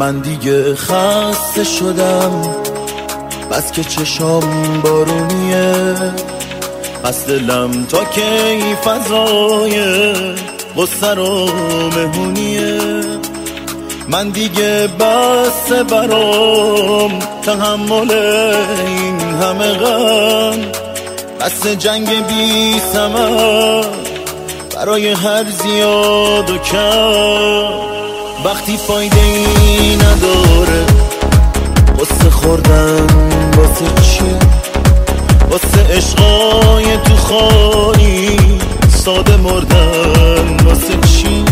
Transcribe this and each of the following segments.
من دیگه خسته شدم. بس که چشام بارونیه. پس دلم تا کی فضای غصه رو مهونیه من دیگه بس برام تحمل این همه غم. بس جنگ بی سمر برای هر زیاد و کم. وقتی فایده ای نداره قصه خوردن واسه چیه واسه عشقای تو خالی ساده مردن واسه چی؟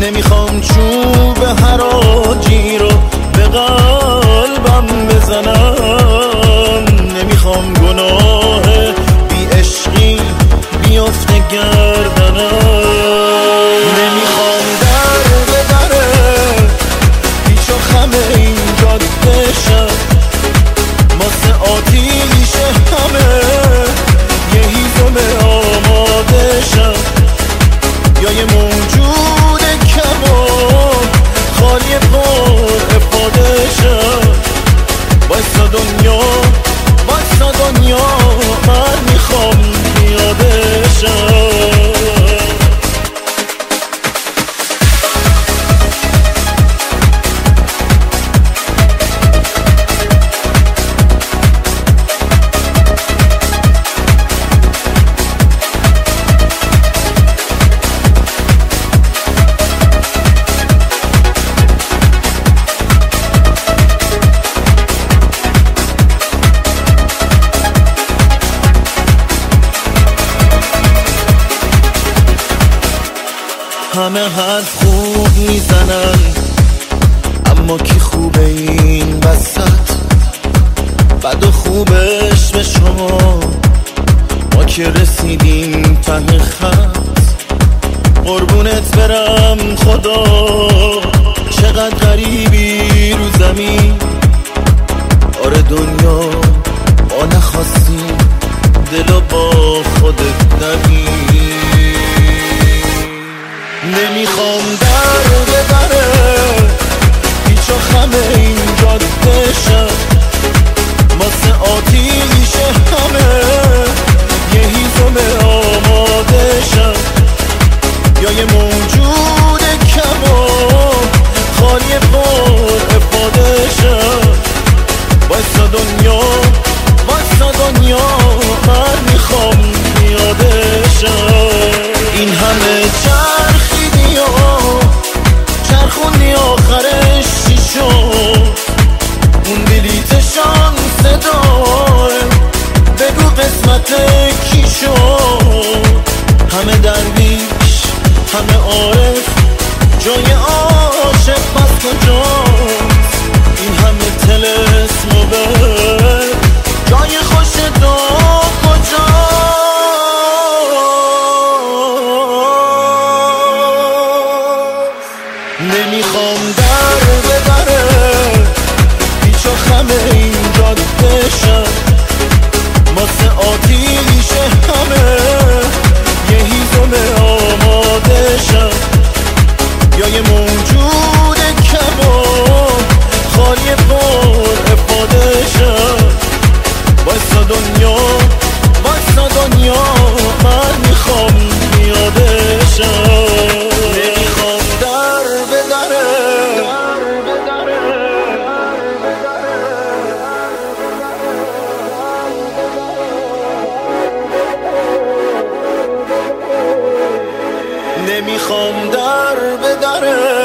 نمی‌خوام چوب حراجی رو به قلبم بزنم. ته خط. قربونت برم خدا. چقدر غریبی رو زمین. آره دنیا ما نخواستیم دلو با خودت نبین. نمی‌خوام در به دره. پیچ و خم این جاده شد واسه آتیش نمی‌خوام در ببره پیچ و خم این جاده شد واسه آتیش نمی‌خوام در به دره